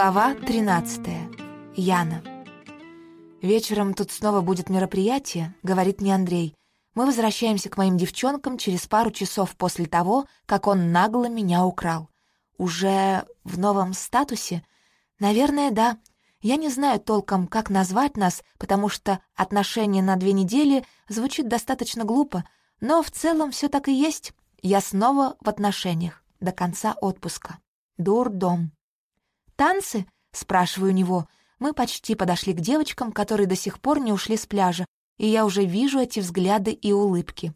Глава 13. Яна. «Вечером тут снова будет мероприятие», — говорит мне Андрей. «Мы возвращаемся к моим девчонкам через пару часов после того, как он нагло меня украл. Уже в новом статусе? Наверное, да. Я не знаю толком, как назвать нас, потому что отношения на две недели звучит достаточно глупо, но в целом все так и есть. Я снова в отношениях до конца отпуска. Дурдом. «Танцы?» — спрашиваю у него. Мы почти подошли к девочкам, которые до сих пор не ушли с пляжа, и я уже вижу эти взгляды и улыбки.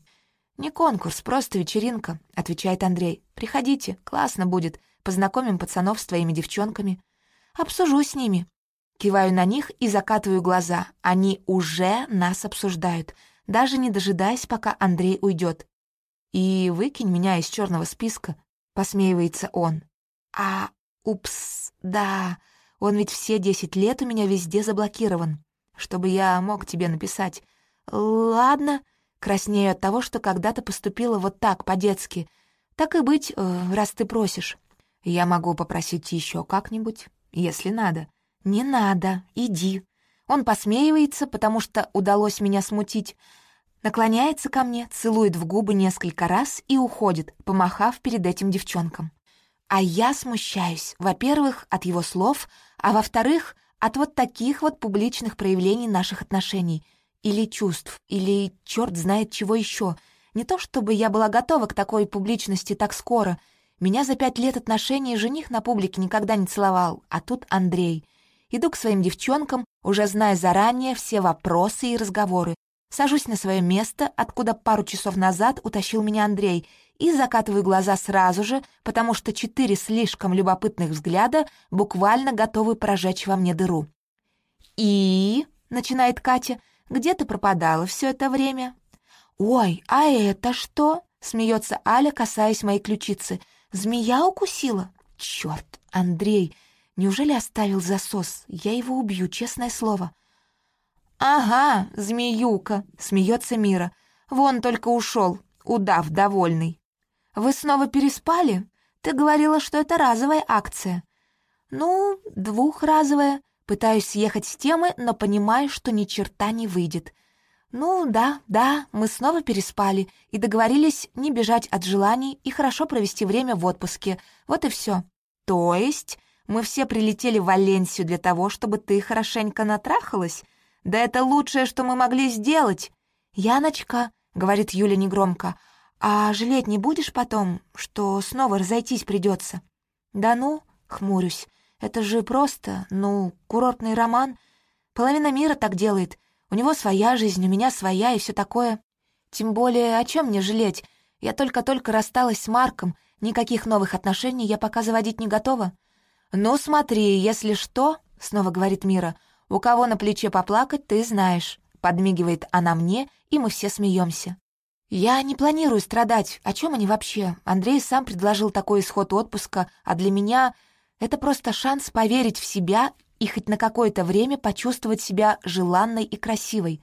«Не конкурс, просто вечеринка», — отвечает Андрей. «Приходите, классно будет. Познакомим пацанов с твоими девчонками». «Обсужу с ними». Киваю на них и закатываю глаза. Они уже нас обсуждают, даже не дожидаясь, пока Андрей уйдет. «И выкинь меня из черного списка», — посмеивается он. «А Упс, да, он ведь все десять лет у меня везде заблокирован, чтобы я мог тебе написать. Ладно, краснею от того, что когда-то поступила вот так, по-детски. Так и быть, э, раз ты просишь. Я могу попросить еще как-нибудь, если надо. Не надо, иди. Он посмеивается, потому что удалось меня смутить. Наклоняется ко мне, целует в губы несколько раз и уходит, помахав перед этим девчонкам. А я смущаюсь, во-первых, от его слов, а во-вторых, от вот таких вот публичных проявлений наших отношений. Или чувств, или черт знает чего еще. Не то чтобы я была готова к такой публичности так скоро. Меня за пять лет отношений жених на публике никогда не целовал, а тут Андрей. Иду к своим девчонкам, уже зная заранее все вопросы и разговоры. Сажусь на свое место, откуда пару часов назад утащил меня Андрей — и закатываю глаза сразу же, потому что четыре слишком любопытных взгляда буквально готовы прожечь во мне дыру. «И...» — начинает Катя. «Где ты пропадала все это время?» «Ой, а это что?» — смеется Аля, касаясь моей ключицы. «Змея укусила?» «Черт, Андрей, неужели оставил засос? Я его убью, честное слово». «Ага, змеюка», — смеется Мира. «Вон только ушел, удав довольный». «Вы снова переспали? Ты говорила, что это разовая акция». «Ну, двухразовая. Пытаюсь съехать с темы, но понимаю, что ни черта не выйдет». «Ну, да, да, мы снова переспали и договорились не бежать от желаний и хорошо провести время в отпуске. Вот и все. То есть мы все прилетели в Валенсию для того, чтобы ты хорошенько натрахалась? Да это лучшее, что мы могли сделать!» «Яночка», — говорит Юля негромко, — «А жалеть не будешь потом, что снова разойтись придется?» «Да ну», — хмурюсь, — «это же просто, ну, курортный роман. Половина мира так делает. У него своя жизнь, у меня своя и все такое. Тем более, о чем мне жалеть? Я только-только рассталась с Марком, никаких новых отношений я пока заводить не готова». «Ну смотри, если что», — снова говорит Мира, — «у кого на плече поплакать, ты знаешь». Подмигивает она мне, и мы все смеемся. «Я не планирую страдать. О чем они вообще? Андрей сам предложил такой исход отпуска, а для меня это просто шанс поверить в себя и хоть на какое-то время почувствовать себя желанной и красивой.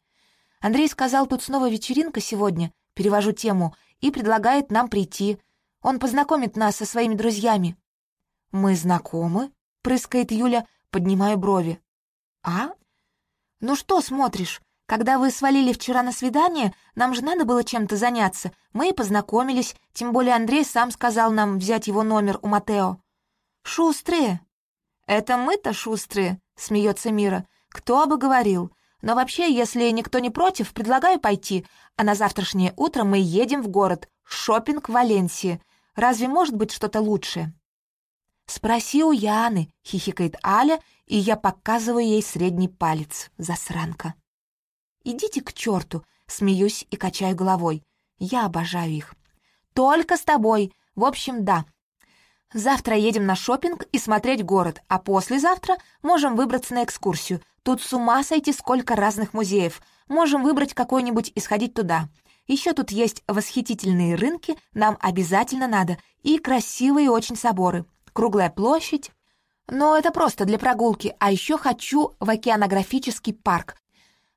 Андрей сказал, тут снова вечеринка сегодня, перевожу тему, и предлагает нам прийти. Он познакомит нас со своими друзьями». «Мы знакомы?» — прыскает Юля, поднимая брови. «А? Ну что смотришь? Когда вы свалили вчера на свидание, нам же надо было чем-то заняться. Мы и познакомились, тем более Андрей сам сказал нам взять его номер у Матео». «Шустрые». «Это мы-то шустрые», — смеется Мира. «Кто бы говорил. Но вообще, если никто не против, предлагаю пойти, а на завтрашнее утро мы едем в город. Шопинг в Валенсии. Разве может быть что-то лучшее?» «Спроси у Яны», — хихикает Аля, и я показываю ей средний палец. Засранка. «Идите к черту!» — смеюсь и качаю головой. Я обожаю их. «Только с тобой! В общем, да. Завтра едем на шопинг и смотреть город, а послезавтра можем выбраться на экскурсию. Тут с ума сойти сколько разных музеев. Можем выбрать какой-нибудь и сходить туда. Еще тут есть восхитительные рынки, нам обязательно надо, и красивые очень соборы. Круглая площадь. Но это просто для прогулки, а еще хочу в океанографический парк.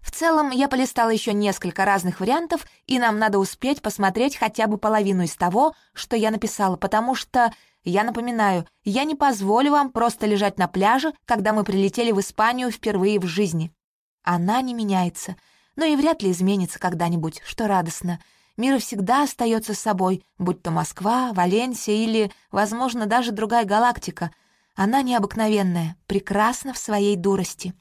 В целом, я полистала еще несколько разных вариантов, и нам надо успеть посмотреть хотя бы половину из того, что я написала, потому что Я напоминаю, я не позволю вам просто лежать на пляже, когда мы прилетели в Испанию впервые в жизни. Она не меняется, но и вряд ли изменится когда-нибудь, что радостно. Мир всегда остается собой, будь то Москва, Валенсия или, возможно, даже другая галактика. Она необыкновенная, прекрасна в своей дурости.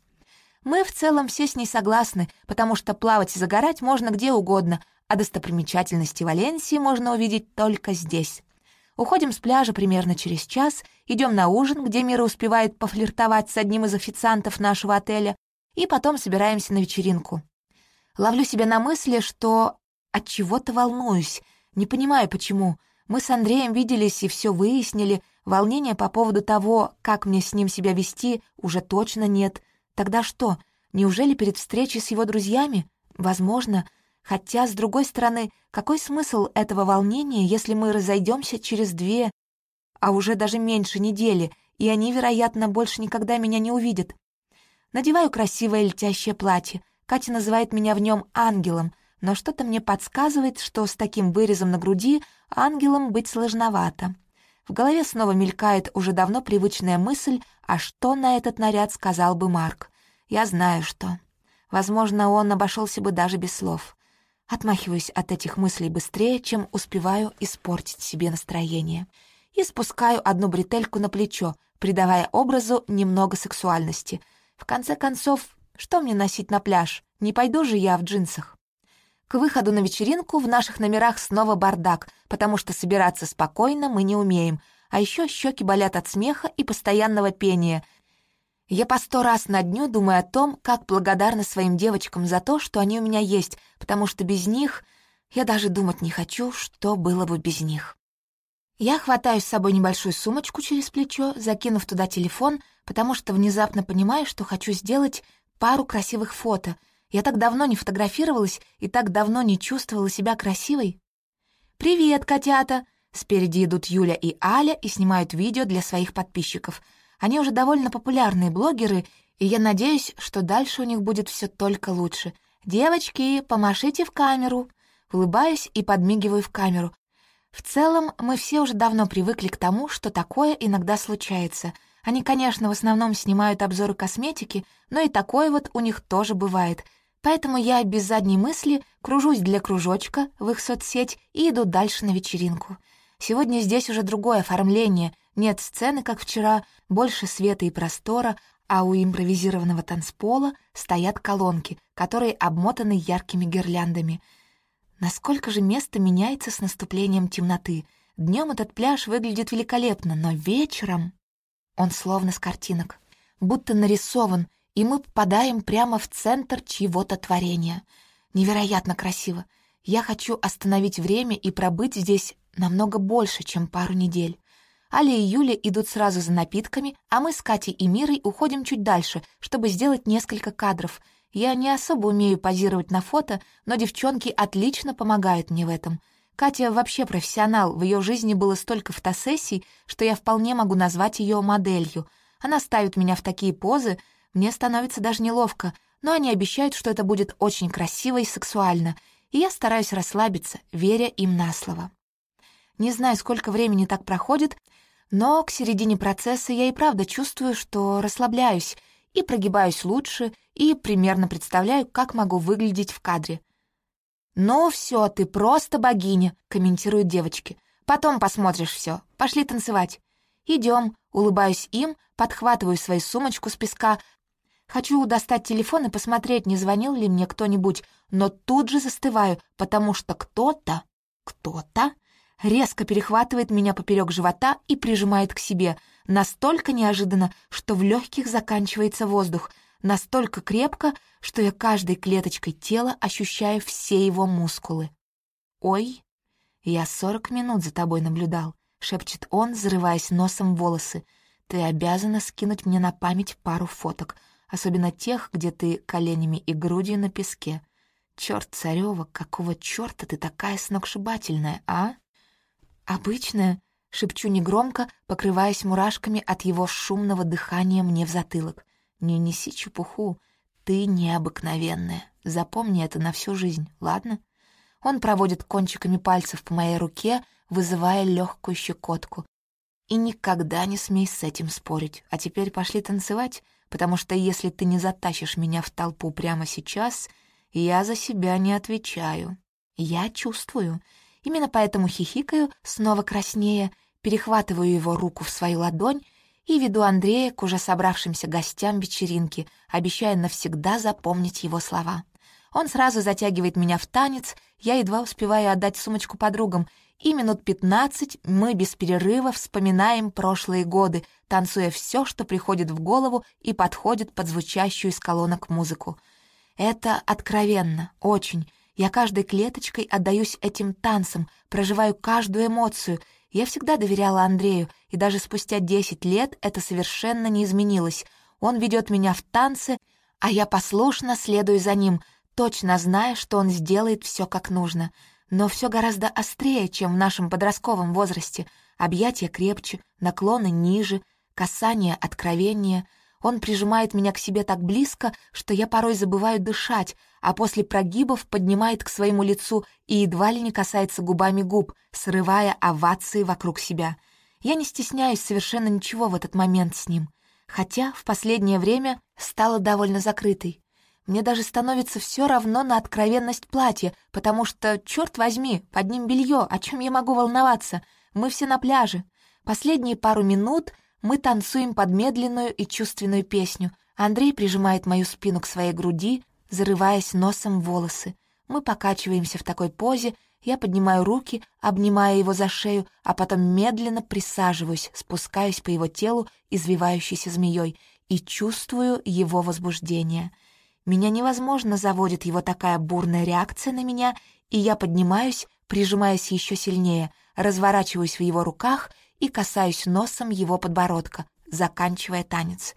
Мы в целом все с ней согласны, потому что плавать и загорать можно где угодно, а достопримечательности Валенсии можно увидеть только здесь. Уходим с пляжа примерно через час, идем на ужин, где Мира успевает пофлиртовать с одним из официантов нашего отеля, и потом собираемся на вечеринку. Ловлю себя на мысли, что от чего-то волнуюсь, не понимаю почему. Мы с Андреем виделись и все выяснили, волнения по поводу того, как мне с ним себя вести, уже точно нет. Тогда что, неужели перед встречей с его друзьями? Возможно, Хотя, с другой стороны, какой смысл этого волнения, если мы разойдемся через две, а уже даже меньше недели, и они, вероятно, больше никогда меня не увидят? Надеваю красивое летящее платье. Катя называет меня в нем ангелом, но что-то мне подсказывает, что с таким вырезом на груди ангелом быть сложновато. В голове снова мелькает уже давно привычная мысль, а что на этот наряд сказал бы Марк. Я знаю, что. Возможно, он обошелся бы даже без слов. Отмахиваюсь от этих мыслей быстрее, чем успеваю испортить себе настроение. И спускаю одну бретельку на плечо, придавая образу немного сексуальности. В конце концов, что мне носить на пляж? Не пойду же я в джинсах. К выходу на вечеринку в наших номерах снова бардак, потому что собираться спокойно мы не умеем, а еще щеки болят от смеха и постоянного пения, я по сто раз на дню думаю о том, как благодарна своим девочкам за то, что они у меня есть, потому что без них я даже думать не хочу, что было бы без них. Я хватаю с собой небольшую сумочку через плечо, закинув туда телефон, потому что внезапно понимаю, что хочу сделать пару красивых фото. Я так давно не фотографировалась и так давно не чувствовала себя красивой. «Привет, котята!» Спереди идут Юля и Аля и снимают видео для своих подписчиков — они уже довольно популярные блогеры, и я надеюсь, что дальше у них будет все только лучше. «Девочки, помашите в камеру!» Улыбаюсь и подмигиваю в камеру. В целом, мы все уже давно привыкли к тому, что такое иногда случается. Они, конечно, в основном снимают обзоры косметики, но и такое вот у них тоже бывает. Поэтому я без задней мысли кружусь для кружочка в их соцсеть и иду дальше на вечеринку. Сегодня здесь уже другое оформление, нет сцены, как вчера, больше света и простора, а у импровизированного танцпола стоят колонки, которые обмотаны яркими гирляндами. Насколько же место меняется с наступлением темноты. Днем этот пляж выглядит великолепно, но вечером он словно с картинок, будто нарисован, и мы попадаем прямо в центр чьего-то творения. Невероятно красиво. Я хочу остановить время и пробыть здесь намного больше, чем пару недель. Аля и Юля идут сразу за напитками, а мы с Катей и Мирой уходим чуть дальше, чтобы сделать несколько кадров. Я не особо умею позировать на фото, но девчонки отлично помогают мне в этом. Катя вообще профессионал, в ее жизни было столько фотосессий, что я вполне могу назвать ее моделью. Она ставит меня в такие позы, мне становится даже неловко, но они обещают, что это будет очень красиво и сексуально, и я стараюсь расслабиться, веря им на слово. Не знаю, сколько времени так проходит, но к середине процесса я и правда чувствую, что расслабляюсь и прогибаюсь лучше, и примерно представляю, как могу выглядеть в кадре. «Ну все, ты просто богиня», — комментируют девочки. «Потом посмотришь все. Пошли танцевать». Идем, улыбаюсь им, подхватываю свою сумочку с песка. Хочу достать телефон и посмотреть, не звонил ли мне кто-нибудь, но тут же застываю, потому что кто-то, кто-то резко перехватывает меня поперек живота и прижимает к себе, настолько неожиданно, что в легких заканчивается воздух, настолько крепко, что я каждой клеточкой тела ощущаю все его мускулы. «Ой, я сорок минут за тобой наблюдал», — шепчет он, зарываясь носом в волосы. «Ты обязана скинуть мне на память пару фоток, особенно тех, где ты коленями и грудью на песке. Черт, Царева, какого черта ты такая сногсшибательная, а?» «Обычная», — шепчу негромко, покрываясь мурашками от его шумного дыхания мне в затылок. «Не неси чепуху, ты необыкновенная. Запомни это на всю жизнь, ладно?» Он проводит кончиками пальцев по моей руке, вызывая легкую щекотку. И никогда не смей с этим спорить. А теперь пошли танцевать, потому что если ты не затащишь меня в толпу прямо сейчас, я за себя не отвечаю. Я чувствую. Именно поэтому хихикаю, снова краснее, перехватываю его руку в свою ладонь и веду Андрея к уже собравшимся гостям вечеринки, обещая навсегда запомнить его слова. Он сразу затягивает меня в танец, я едва успеваю отдать сумочку подругам, и минут пятнадцать мы без перерыва вспоминаем прошлые годы, танцуя все, что приходит в голову и подходит под звучащую из колонок музыку. Это откровенно, очень. Я каждой клеточкой отдаюсь этим танцам, проживаю каждую эмоцию. Я всегда доверяла Андрею, и даже спустя десять лет это совершенно не изменилось. Он ведет меня в танцы, а я послушно следую за ним, точно зная, что он сделает все как нужно. Но все гораздо острее, чем в нашем подростковом возрасте. Объятия крепче, наклоны ниже, касания откровеннее. Он прижимает меня к себе так близко, что я порой забываю дышать, а после прогибов поднимает к своему лицу и едва ли не касается губами губ, срывая овации вокруг себя. Я не стесняюсь совершенно ничего в этот момент с ним, хотя в последнее время стала довольно закрытой. Мне даже становится все равно на откровенность платья, потому что, черт возьми, под ним белье, о чем я могу волноваться? Мы все на пляже. Последние пару минут мы танцуем под медленную и чувственную песню. Андрей прижимает мою спину к своей груди, зарываясь носом в волосы. Мы покачиваемся в такой позе, я поднимаю руки, обнимая его за шею, а потом медленно присаживаюсь, спускаюсь по его телу, извивающейся змеей, и чувствую его возбуждение — меня невозможно заводит его такая бурная реакция на меня, и я поднимаюсь, прижимаясь еще сильнее, разворачиваюсь в его руках и касаюсь носом его подбородка, заканчивая танец.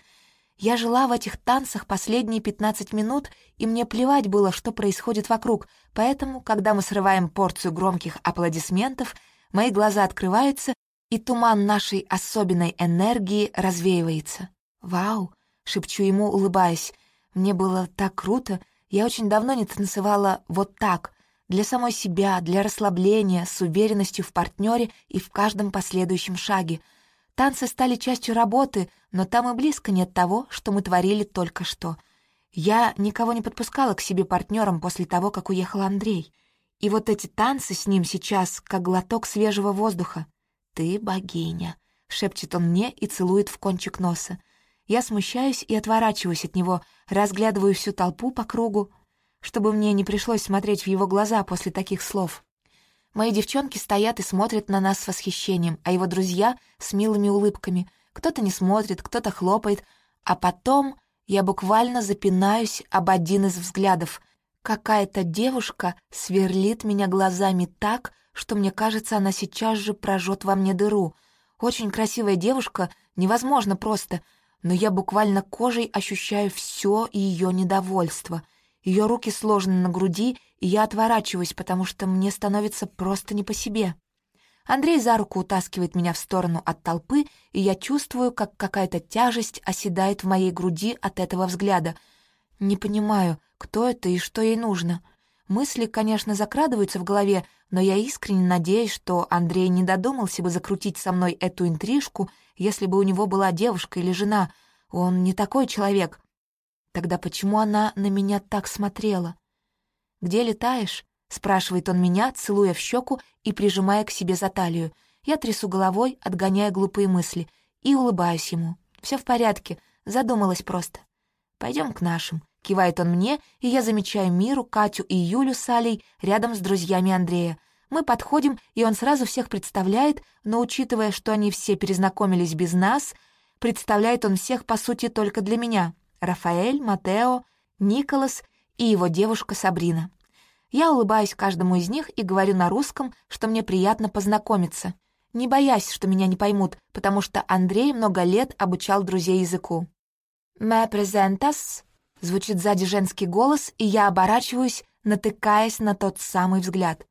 Я жила в этих танцах последние 15 минут, и мне плевать было, что происходит вокруг, поэтому, когда мы срываем порцию громких аплодисментов, мои глаза открываются, и туман нашей особенной энергии развеивается. «Вау!» — шепчу ему, улыбаясь — мне было так круто, я очень давно не танцевала вот так, для самой себя, для расслабления, с уверенностью в партнере и в каждом последующем шаге. Танцы стали частью работы, но там и близко нет того, что мы творили только что. Я никого не подпускала к себе партнером после того, как уехал Андрей. И вот эти танцы с ним сейчас, как глоток свежего воздуха. «Ты богиня», — шепчет он мне и целует в кончик носа. Я смущаюсь и отворачиваюсь от него, разглядываю всю толпу по кругу, чтобы мне не пришлось смотреть в его глаза после таких слов. Мои девчонки стоят и смотрят на нас с восхищением, а его друзья — с милыми улыбками. Кто-то не смотрит, кто-то хлопает, а потом я буквально запинаюсь об один из взглядов. Какая-то девушка сверлит меня глазами так, что мне кажется, она сейчас же прожжет во мне дыру. Очень красивая девушка, невозможно просто — но я буквально кожей ощущаю все ее недовольство. Ее руки сложены на груди, и я отворачиваюсь, потому что мне становится просто не по себе. Андрей за руку утаскивает меня в сторону от толпы, и я чувствую, как какая-то тяжесть оседает в моей груди от этого взгляда. Не понимаю, кто это и что ей нужно. Мысли, конечно, закрадываются в голове, но я искренне надеюсь, что Андрей не додумался бы закрутить со мной эту интрижку, если бы у него была девушка или жена. Он не такой человек. Тогда почему она на меня так смотрела? «Где летаешь?» — спрашивает он меня, целуя в щеку и прижимая к себе за талию. Я трясу головой, отгоняя глупые мысли, и улыбаюсь ему. Все в порядке, задумалась просто. Пойдем к нашим. Кивает он мне, и я замечаю Миру, Катю и Юлю с Алей рядом с друзьями Андрея. Мы подходим, и он сразу всех представляет, но учитывая, что они все перезнакомились без нас, представляет он всех, по сути, только для меня. Рафаэль, Матео, Николас и его девушка Сабрина. Я улыбаюсь каждому из них и говорю на русском, что мне приятно познакомиться, не боясь, что меня не поймут, потому что Андрей много лет обучал друзей языку. «Me presentas?» Звучит сзади женский голос, и я оборачиваюсь, натыкаясь на тот самый взгляд.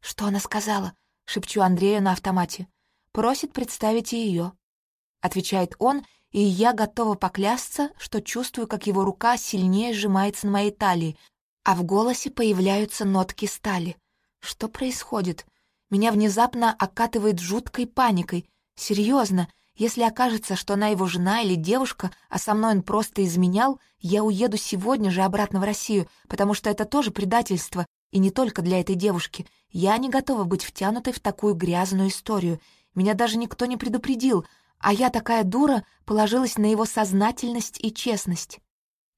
«Что она сказала?» — шепчу Андрею на автомате. «Просит представить ее», — отвечает он, и я готова поклясться, что чувствую, как его рука сильнее сжимается на моей талии, а в голосе появляются нотки стали. Что происходит? Меня внезапно окатывает жуткой паникой. Серьезно, если окажется, что она его жена или девушка, а со мной он просто изменял, я уеду сегодня же обратно в Россию, потому что это тоже предательство, и не только для этой девушки. Я не готова быть втянутой в такую грязную историю. Меня даже никто не предупредил, а я такая дура положилась на его сознательность и честность.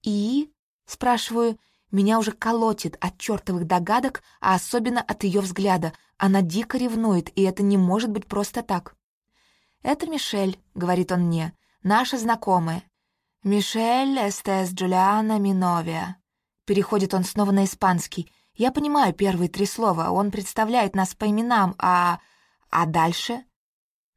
«И?» — спрашиваю. Меня уже колотит от чертовых догадок, а особенно от ее взгляда. Она дико ревнует, и это не может быть просто так. «Это Мишель», — говорит он мне, — «наша знакомая». «Мишель эстес Джулиана Миновия». Переходит он снова на испанский. Я понимаю первые три слова, он представляет нас по именам, а... А дальше?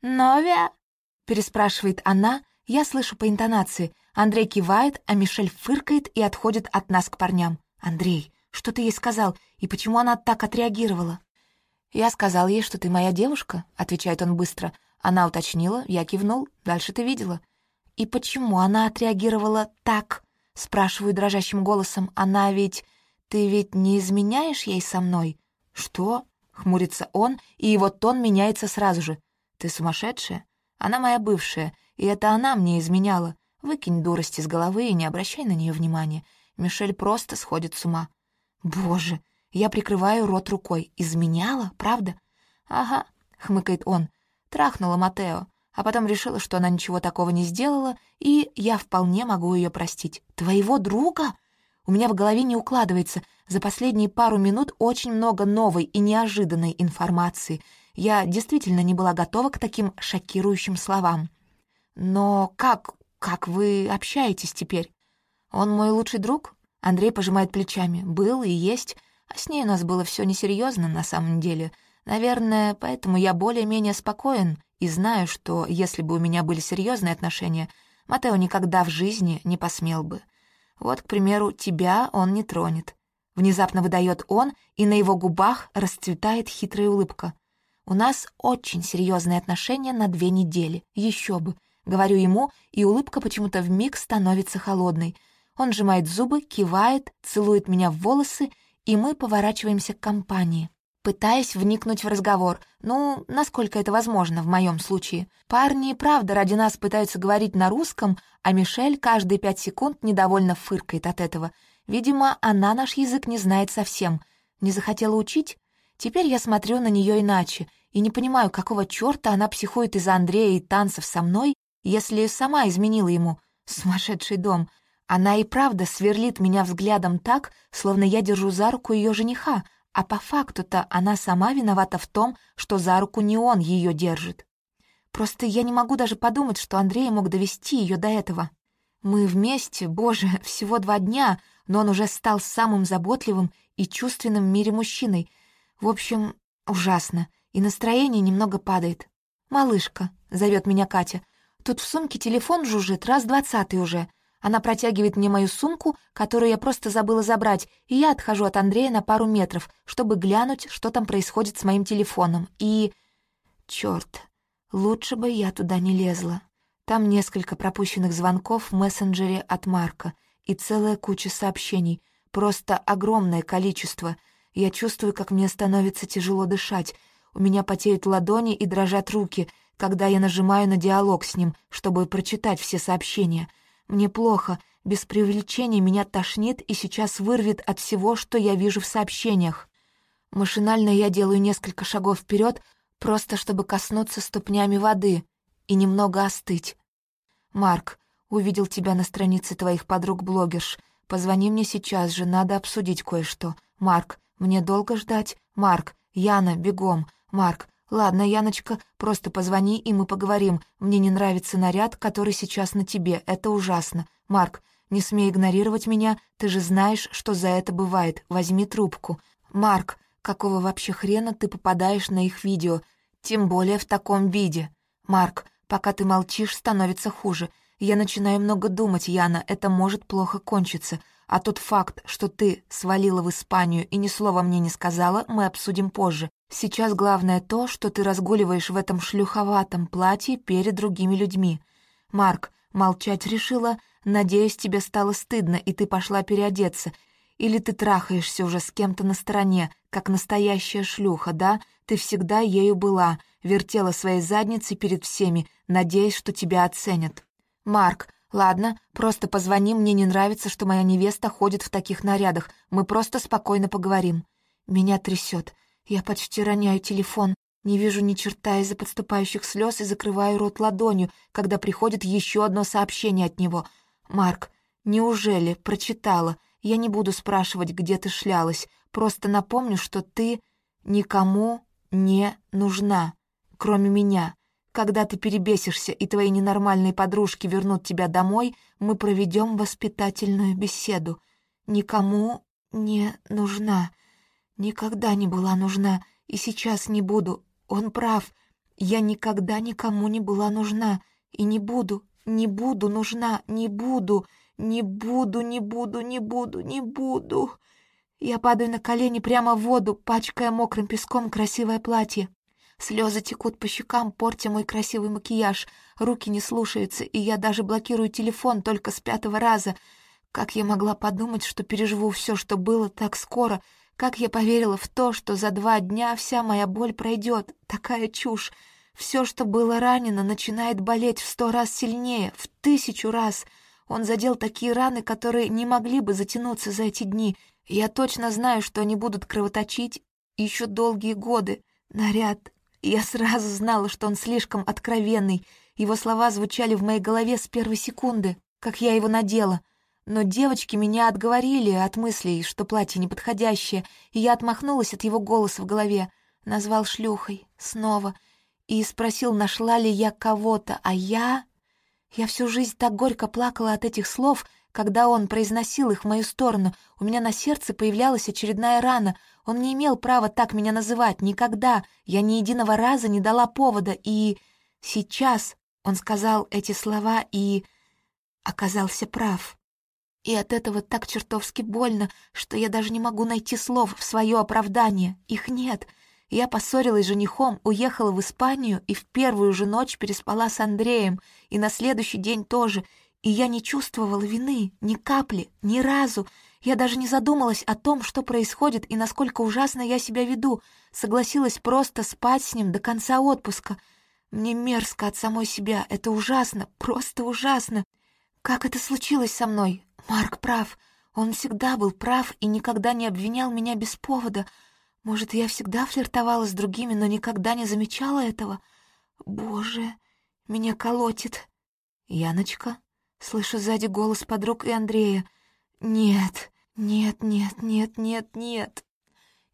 «Новия?» — переспрашивает она, я слышу по интонации. Андрей кивает, а Мишель фыркает и отходит от нас к парням. «Андрей, что ты ей сказал, и почему она так отреагировала?» «Я сказал ей, что ты моя девушка», — отвечает он быстро. Она уточнила, я кивнул, дальше ты видела. «И почему она отреагировала так?» — спрашиваю дрожащим голосом. «Она ведь... Ты ведь не изменяешь ей со мной?» «Что?» — хмурится он, и его тон меняется сразу же. «Ты сумасшедшая? Она моя бывшая, и это она мне изменяла. Выкинь дурость из головы и не обращай на нее внимания. Мишель просто сходит с ума». «Боже!» Я прикрываю рот рукой. «Изменяла? Правда?» «Ага», — хмыкает он трахнула Матео, а потом решила, что она ничего такого не сделала, и я вполне могу ее простить. «Твоего друга?» У меня в голове не укладывается. За последние пару минут очень много новой и неожиданной информации. Я действительно не была готова к таким шокирующим словам. «Но как... как вы общаетесь теперь?» «Он мой лучший друг?» Андрей пожимает плечами. «Был и есть. А с ней у нас было все несерьезно на самом деле. Наверное, поэтому я более-менее спокоен и знаю, что если бы у меня были серьезные отношения, Матео никогда в жизни не посмел бы. Вот, к примеру, тебя он не тронет. Внезапно выдает он, и на его губах расцветает хитрая улыбка. У нас очень серьезные отношения на две недели, еще бы. Говорю ему, и улыбка почему-то вмиг становится холодной. Он сжимает зубы, кивает, целует меня в волосы, и мы поворачиваемся к компании пытаясь вникнуть в разговор. Ну, насколько это возможно в моем случае. Парни, правда, ради нас пытаются говорить на русском, а Мишель каждые пять секунд недовольно фыркает от этого. Видимо, она наш язык не знает совсем. Не захотела учить? Теперь я смотрю на нее иначе и не понимаю, какого черта она психует из-за Андрея и танцев со мной, если сама изменила ему. Сумасшедший дом. Она и правда сверлит меня взглядом так, словно я держу за руку ее жениха, а по факту-то она сама виновата в том, что за руку не он ее держит. Просто я не могу даже подумать, что Андрей мог довести ее до этого. Мы вместе, боже, всего два дня, но он уже стал самым заботливым и чувственным в мире мужчиной. В общем, ужасно, и настроение немного падает. «Малышка», — зовет меня Катя, — «тут в сумке телефон жужжит раз двадцатый уже». Она протягивает мне мою сумку, которую я просто забыла забрать, и я отхожу от Андрея на пару метров, чтобы глянуть, что там происходит с моим телефоном. И... Чёрт, лучше бы я туда не лезла. Там несколько пропущенных звонков в мессенджере от Марка и целая куча сообщений, просто огромное количество. Я чувствую, как мне становится тяжело дышать. У меня потеют ладони и дрожат руки, когда я нажимаю на диалог с ним, чтобы прочитать все сообщения — мне плохо, без привлечения меня тошнит и сейчас вырвет от всего, что я вижу в сообщениях. Машинально я делаю несколько шагов вперед, просто чтобы коснуться ступнями воды и немного остыть. «Марк, увидел тебя на странице твоих подруг-блогерш. Позвони мне сейчас же, надо обсудить кое-что. Марк, мне долго ждать? Марк, Яна, бегом. Марк, «Ладно, Яночка, просто позвони, и мы поговорим. Мне не нравится наряд, который сейчас на тебе. Это ужасно. Марк, не смей игнорировать меня. Ты же знаешь, что за это бывает. Возьми трубку. Марк, какого вообще хрена ты попадаешь на их видео? Тем более в таком виде. Марк, пока ты молчишь, становится хуже. Я начинаю много думать, Яна, это может плохо кончиться. А тот факт, что ты свалила в Испанию и ни слова мне не сказала, мы обсудим позже. Сейчас главное то, что ты разгуливаешь в этом шлюховатом платье перед другими людьми. Марк, молчать решила, надеюсь, тебе стало стыдно, и ты пошла переодеться. Или ты трахаешься уже с кем-то на стороне, как настоящая шлюха, да? Ты всегда ею была, вертела своей задницей перед всеми, надеясь, что тебя оценят. Марк, ладно, просто позвони, мне не нравится, что моя невеста ходит в таких нарядах. Мы просто спокойно поговорим. Меня трясет. Я почти роняю телефон. Не вижу ни черта из-за подступающих слез и закрываю рот ладонью, когда приходит еще одно сообщение от него. «Марк, неужели прочитала? Я не буду спрашивать, где ты шлялась. Просто напомню, что ты никому не нужна, кроме меня. Когда ты перебесишься и твои ненормальные подружки вернут тебя домой, мы проведем воспитательную беседу. Никому не нужна. Никогда не была нужна и сейчас не буду. Он прав. Я никогда никому не была нужна и не буду, не буду нужна, не буду, не буду, не буду, не буду, не буду. Я падаю на колени прямо в воду, пачкая мокрым песком красивое платье. Слезы текут по щекам, портя мой красивый макияж. Руки не слушаются, и я даже блокирую телефон только с пятого раза. Как я могла подумать, что переживу все, что было так скоро — как я поверила в то, что за два дня вся моя боль пройдет. Такая чушь. Все, что было ранено, начинает болеть в сто раз сильнее, в тысячу раз. Он задел такие раны, которые не могли бы затянуться за эти дни. Я точно знаю, что они будут кровоточить еще долгие годы. Наряд. Я сразу знала, что он слишком откровенный. Его слова звучали в моей голове с первой секунды, как я его надела — но девочки меня отговорили от мыслей, что платье неподходящее, и я отмахнулась от его голоса в голове. Назвал шлюхой. Снова. И спросил, нашла ли я кого-то, а я... Я всю жизнь так горько плакала от этих слов, когда он произносил их в мою сторону. У меня на сердце появлялась очередная рана. Он не имел права так меня называть. Никогда. Я ни единого раза не дала повода. И сейчас он сказал эти слова и оказался прав. И от этого так чертовски больно, что я даже не могу найти слов в свое оправдание. Их нет. Я поссорилась с женихом, уехала в Испанию и в первую же ночь переспала с Андреем, и на следующий день тоже. И я не чувствовала вины, ни капли, ни разу. Я даже не задумалась о том, что происходит и насколько ужасно я себя веду. Согласилась просто спать с ним до конца отпуска. Мне мерзко от самой себя, это ужасно, просто ужасно. Как это случилось со мной? Марк прав. Он всегда был прав и никогда не обвинял меня без повода. Может, я всегда флиртовала с другими, но никогда не замечала этого? Боже, меня колотит. Яночка? Слышу сзади голос подруг и Андрея. Нет, нет, нет, нет, нет, нет.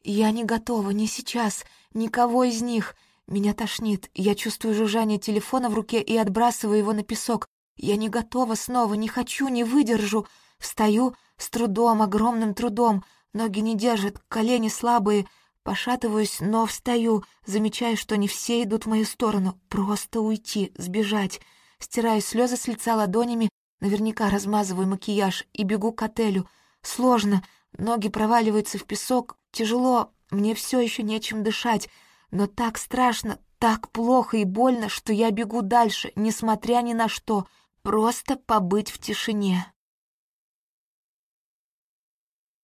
Я не готова, не сейчас, никого из них. Меня тошнит, я чувствую жужжание телефона в руке и отбрасываю его на песок. Я не готова снова, не хочу, не выдержу. Встаю с трудом, огромным трудом. Ноги не держат, колени слабые. Пошатываюсь, но встаю, замечаю, что не все идут в мою сторону. Просто уйти, сбежать. Стираю слезы с лица ладонями, наверняка размазываю макияж и бегу к отелю. Сложно, ноги проваливаются в песок, тяжело, мне все еще нечем дышать. Но так страшно, так плохо и больно, что я бегу дальше, несмотря ни на что — Просто побыть в тишине.